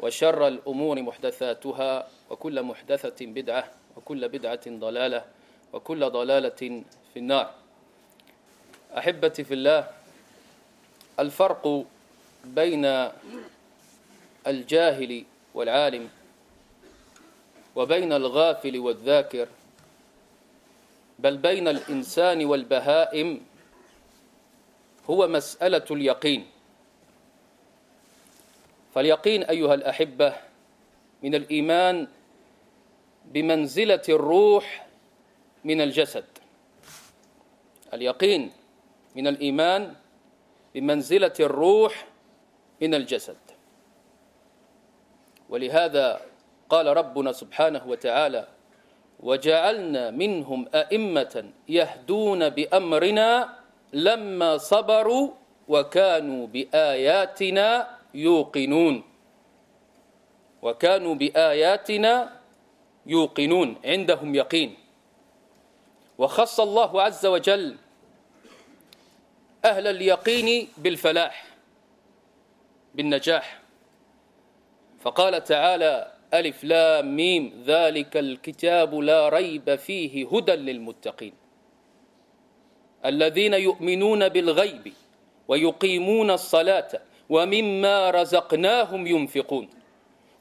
وشر الأمور محدثاتها وكل محدثة بدعة وكل بدعة ضلالة وكل ضلالة في النار. أحبتي في الله الفرق بين الجاهل والعالم وبين الغافل والذاكر بل بين الإنسان والبهائم هو مسألة اليقين. فاليقين أيها الأحبة من الإيمان بمنزلة الروح من الجسد. اليقين من الإيمان بمنزلة الروح من الجسد. ولهذا قال ربنا سبحانه وتعالى وجعلنا منهم أئمة يهدون بأمرنا لما صبروا وكانوا بآياتنا يوقنون. وكانوا بآياتنا يوقنون عندهم يقين. وخص الله عز وجل أهل اليقين بالفلاح بالنجاح. فقال تعالى ألف لام ميم ذلك الكتاب لا ريب فيه هدى للمتقين. الذين يؤمنون بالغيب ويقيمون الصلاة ومما رزقناهم ينفقون.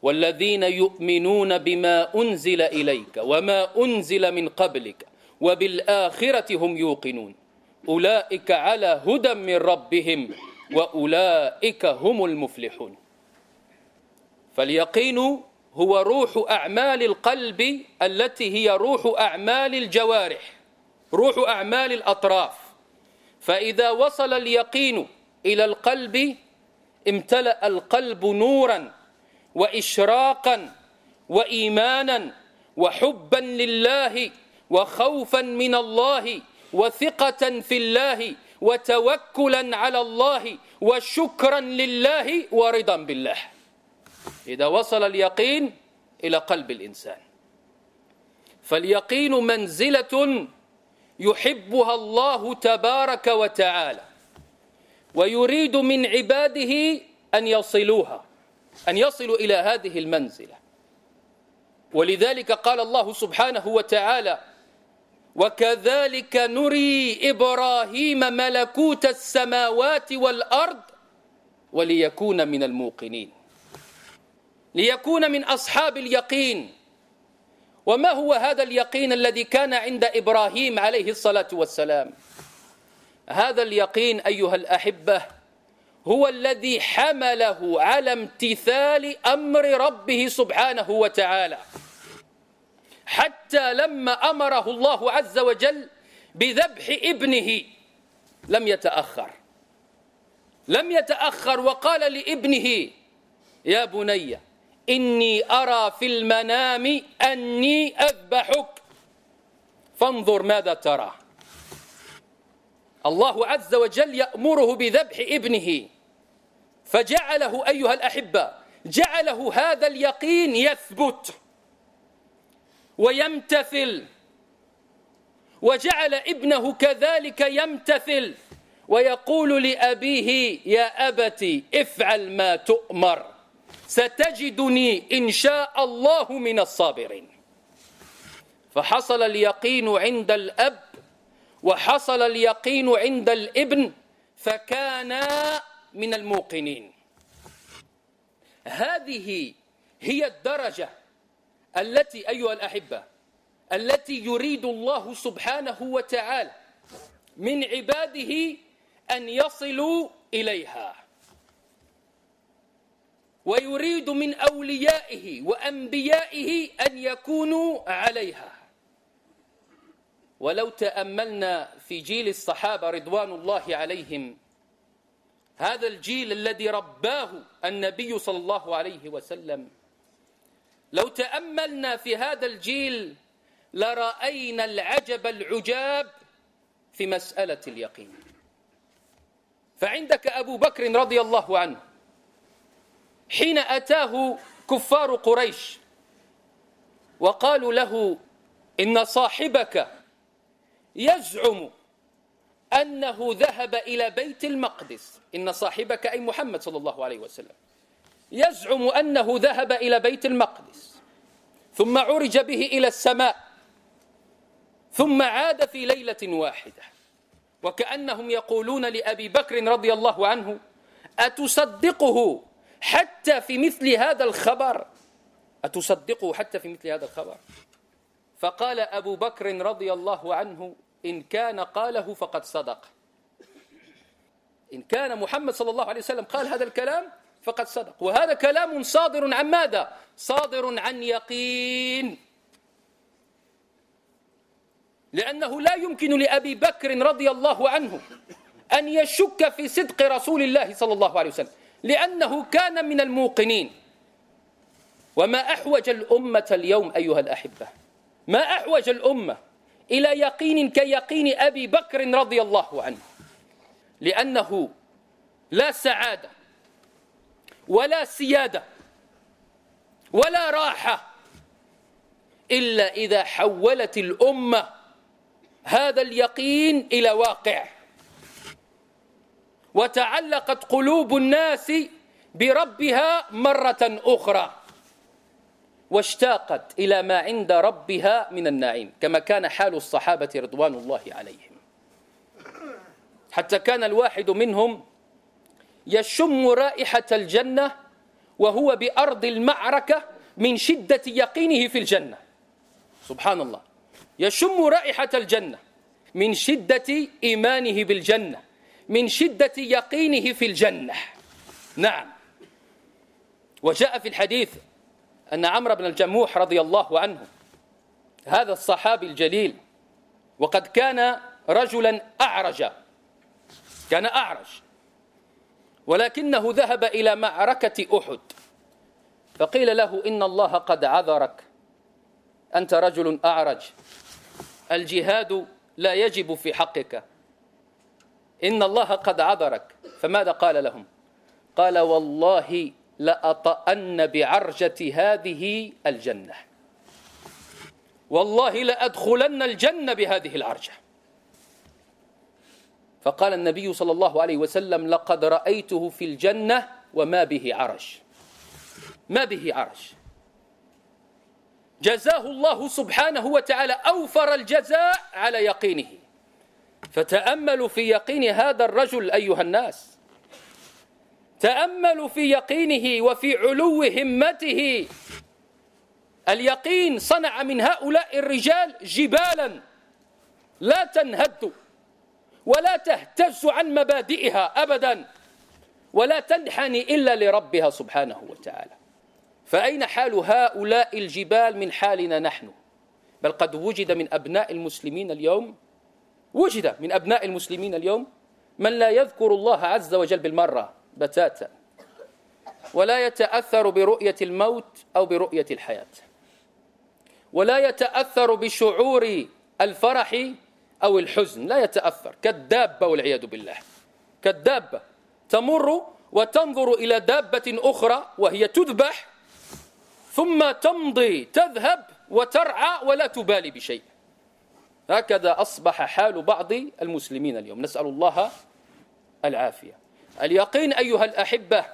والذين يؤمنون بما أنزل إليك وما أنزل من قبلك وبالآخرة هم يوقنون. أولئك على هدى من ربهم وأولئك هم المفلحون. فاليقين هو روح أعمال القلب التي هي روح أعمال الجوارح روح أعمال الأطراف. فإذا وصل اليقين إلى القلب امتلأ القلب نورا وإشراقا وإيمانا وحبا لله وخوفا من الله وثقة في الله وتوكلا على الله وشكرا لله ورضا بالله. إذا وصل اليقين إلى قلب الإنسان. فاليقين منزلة يحبها الله تبارك وتعالى. ويريد من عباده أن يصلوها أن يصلوا إلى هذه المنزلة. ولذلك قال الله سبحانه وتعالى وكذلك نري إبراهيم ملكوت السماوات والأرض وليكون من الموقنين. ليكون من أصحاب اليقين. وما هو هذا اليقين الذي كان عند إبراهيم عليه الصلاة والسلام؟ هذا اليقين أيها الأحبة هو الذي حمله على امتثال أمر ربه سبحانه وتعالى. حتى لما أمره الله عز وجل بذبح ابنه لم يتأخر. لم يتأخر وقال لابنه يا بني إني أرى في المنام أني أذبحك. فانظر ماذا ترى. الله عز وجل يأمره بذبح ابنه. فجعله أيها الأحبة جعله هذا اليقين يثبت ويمتثل. وجعل ابنه كذلك يمتثل ويقول لأبيه يا أبت افعل ما تؤمر ستجدني إن شاء الله من الصابرين. فحصل اليقين عند الأب وحصل اليقين عند الابن فكانا من الموقنين. هذه هي الدرجة التي أيها الأحبة التي يريد الله سبحانه وتعالى من عباده أن يصلوا إليها. ويريد من أوليائه وأنبيائه أن يكونوا عليها. ولو تأملنا في جيل الصحابة رضوان الله عليهم هذا الجيل الذي رباه النبي صلى الله عليه وسلم لو تأملنا في هذا الجيل لرأينا العجب العجاب في مسألة اليقين. فعندك أبو بكر رضي الله عنه حين أتاه كفار قريش وقالوا له إن صاحبك يزعم أنه ذهب إلى بيت المقدس. إن صاحبك أي محمد صلى الله عليه وسلم. يزعم أنه ذهب إلى بيت المقدس. ثم عرج به إلى السماء. ثم عاد في ليلة واحدة. وكأنهم يقولون لأبي بكر رضي الله عنه أتصدقه حتى في مثل هذا الخبر؟ أتصدقه حتى في مثل هذا الخبر؟ فقال أبو بكر رضي الله عنه إن كان قاله فقد صدق. إن كان محمد صلى الله عليه وسلم قال هذا الكلام فقد صدق. وهذا كلام صادر عن ماذا؟ صادر عن يقين. لأنه لا يمكن لأبي بكر رضي الله عنه أن يشك في صدق رسول الله صلى الله عليه وسلم لأنه كان من الموقنين. وما أحوج الأمة اليوم أيها الأحبة؟ ما أحوج الأمة إلى يقين كيقين أبي بكر رضي الله عنه. لأنه لا سعادة ولا سيادة ولا راحة إلا إذا حولت الأمة هذا اليقين إلى واقع. وتعلقت قلوب الناس بربها مرة أخرى. واشتاقت إلى ما عند ربها من النعيم كما كان حال الصحابة رضوان الله عليهم. حتى كان الواحد منهم يشم رائحة الجنة وهو بأرض المعركة من شدة يقينه في الجنة. سبحان الله يشم رائحة الجنة من شدة إيمانه بالجنة من شدة يقينه في الجنة. نعم. وجاء في الحديث أن عمرو بن الجموح رضي الله عنه هذا الصحابي الجليل وقد كان رجلا أعرج كان أعرج ولكنه ذهب إلى معركة أحد فقيل له إن الله قد عذرك أنت رجل أعرج الجهاد لا يجب في حقك إن الله قد عذرك. فماذا قال لهم؟ قال والله لأطأن بعرجة هذه الجنة. والله لأدخلن الجنة بهذه العرجة. فقال النبي صلى الله عليه وسلم لقد رأيته في الجنة وما به عرج ما به عرج جزاه الله سبحانه وتعالى أوفر الجزاء على يقينه. فتأملوا في يقين هذا الرجل أيها الناس. تأملوا في يقينه وفي علو همته. اليقين صنع من هؤلاء الرجال جبالا. لا تنهد ولا تهتز عن مبادئها أبدا ولا تنحني إلا لربها سبحانه وتعالى. فأين حال هؤلاء الجبال من حالنا نحن؟ بل قد وجد من أبناء المسلمين اليوم؟ وجد من أبناء المسلمين اليوم من لا يذكر الله عز وجل بالمرة. بتاتا. ولا يتأثر برؤية الموت أو برؤية الحياة. ولا يتأثر بشعور الفرح أو الحزن. لا يتأثر. كالدابة والعياذ بالله. كالدابة. تمر وتنظر إلى دابة أخرى وهي تذبح ثم تمضي تذهب وترعى ولا تبالي بشيء. هكذا أصبح حال بعض المسلمين اليوم. نسأل الله العافية. اليقين أيها الأحبة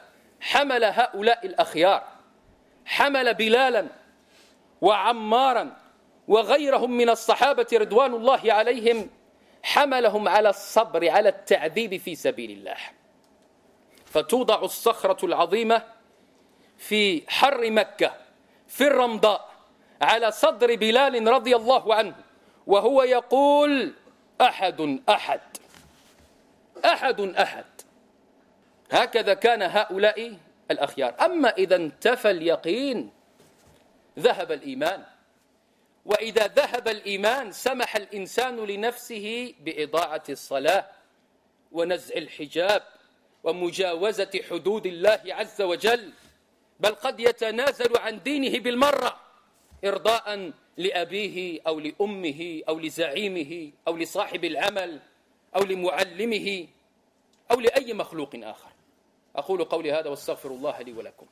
حمل هؤلاء الأخيار حمل بلالا وعمارا وغيرهم من الصحابة رضوان الله عليهم حملهم على الصبر على التعذيب في سبيل الله. فتوضع الصخرة العظيمة في حر مكة في الرمضاء على صدر بلال رضي الله عنه وهو يقول أحد أحد أحد أحد هكذا كان هؤلاء الأخيار. أما إذا انتفى اليقين ذهب الإيمان. وإذا ذهب الإيمان سمح الإنسان لنفسه بإضاعة الصلاة ونزع الحجاب ومجاوزة حدود الله عز وجل. بل قد يتنازل عن دينه بالمرة إرضاء لأبيه أو لأمه أو لزعيمه أو لصاحب العمل أو لمعلمه أو لأي مخلوق آخر. أقول قولي هذا واستغفر الله لي ولكم.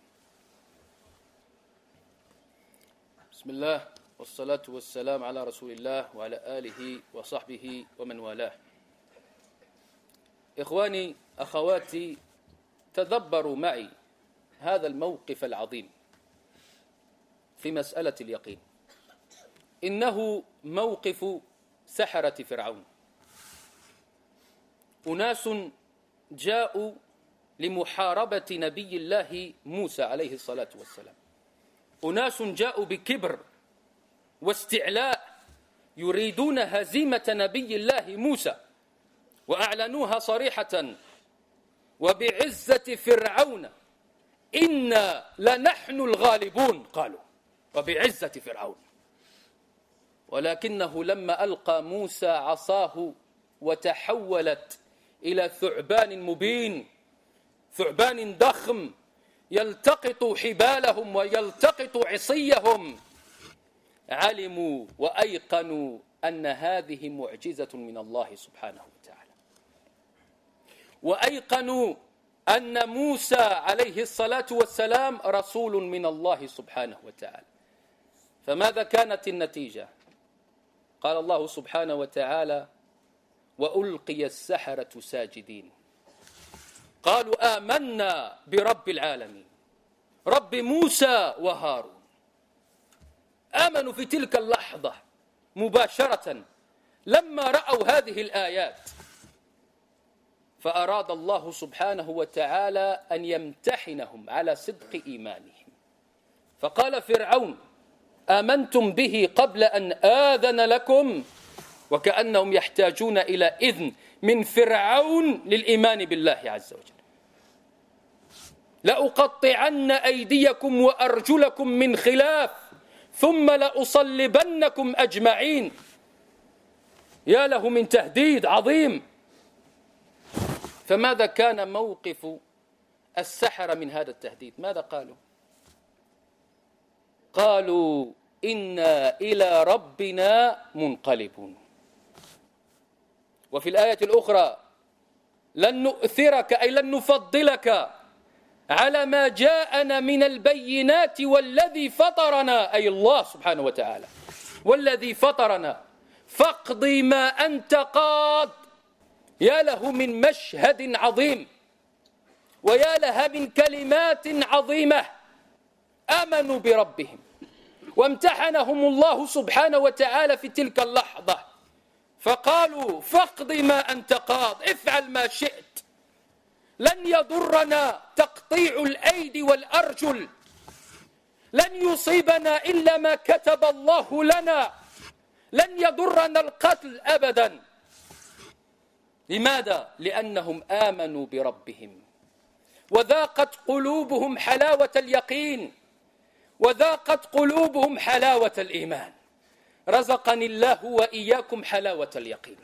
بسم الله والصلاة والسلام على رسول الله وعلى آله وصحبه ومن والاه. إخواني أخواتي تدبروا معي هذا الموقف العظيم في مسألة اليقين. إنه موقف سحرة فرعون. أناس جاءوا لمحاربة نبي الله موسى عليه الصلاة والسلام. أناس جاءوا بكبر واستعلاء يريدون هزيمة نبي الله موسى وأعلنوها صريحة وبعزة فرعون إنا لنحن الغالبون قالوا. وبعزة فرعون ولكنه لما ألقى موسى عصاه وتحولت إلى ثعبان مبين ثعبان ضخم يلتقط حبالهم ويلتقط عصيهم. علموا وأيقنوا أن هذه معجزة من الله سبحانه وتعالى. وأيقنوا أن موسى عليه الصلاة والسلام رسول من الله سبحانه وتعالى. فماذا كانت النتيجة؟ قال الله سبحانه وتعالى وألقي السحرة ساجدين. قالوا آمنا برب العالمين. رب موسى وهارون. آمنوا في تلك اللحظة مباشرة لما رأوا هذه الآيات. فأراد الله سبحانه وتعالى أن يمتحنهم على صدق إيمانهم. فقال فرعون آمنتم به قبل أن آذن لكم؟ وكأنهم يحتاجون إلى إذن من فرعون للإيمان بالله عز وجل. لأقطعن أيديكم وأرجلكم من خلاف ثم لأصلبنكم أجمعين. يا له من تهديد عظيم. فماذا كان موقف السحرة من هذا التهديد؟ ماذا قالوا؟ قالوا إنا إلى ربنا منقلبون. وفي الآية الأخرى لن نؤثرك أي لن نفضلك على ما جاءنا من البينات والذي فطرنا. أي الله سبحانه وتعالى والذي فطرنا فاقضي ما أنت قاض يا له من مشهد عظيم ويا لها من كلمات عظيمة آمنوا بربهم وامتحنهم الله سبحانه وتعالى في تلك اللحظة. فقالوا فاقض ما أنت قاض افعل ما شئت. لن يضرنا تقطيع الأيدي والأرجل. لن يصيبنا إلا ما كتب الله لنا. لن يضرنا القتل أبدا. لماذا؟ لأنهم آمنوا بربهم. وذاقت قلوبهم حلاوة اليقين. وذاقت قلوبهم حلاوة الإيمان. رزقني الله وإياكم حلاوة اليقين.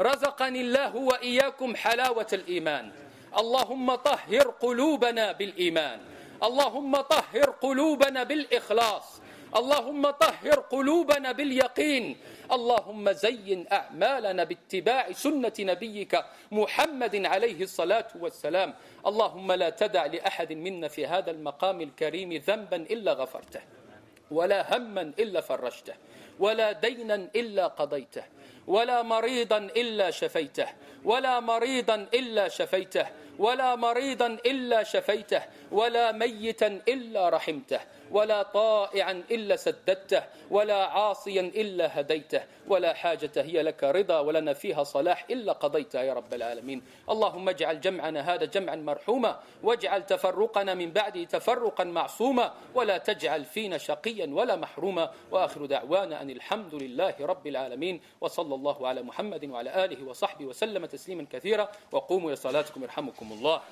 رزقني الله وإياكم حلاوة الإيمان. اللهم طهر قلوبنا بالإيمان. اللهم طهر قلوبنا بالإخلاص. اللهم طهر قلوبنا باليقين. اللهم زين أعمالنا باتباع سنة نبيك محمد عليه الصلاة والسلام. اللهم لا تدع لأحد منا في هذا المقام الكريم ذنبا إلا غفرته ولا هما إلا فرجته. ولا دينا إلا قضيته ولا مريضا إلا شفيته ولا مريضا إلا شفيته ولا مريضا إلا شفيته ولا ميتا إلا رحمته ولا طائعا إلا سددته ولا عاصيا إلا هديته. ولا حاجة هي لك رضا ولنا فيها صلاح إلا قضيتها يا رب العالمين. اللهم اجعل جمعنا هذا جمعا مرحوما واجعل تفرقنا من بعده تفرقا معصوما ولا تجعل فينا شقيا ولا محروما. وآخر دعوانا أن الحمد لله رب العالمين وصلى الله على محمد وعلى آله وصحبه وسلم تسليما كثيرا وقوموا لصلاتكم يرحمكم الله.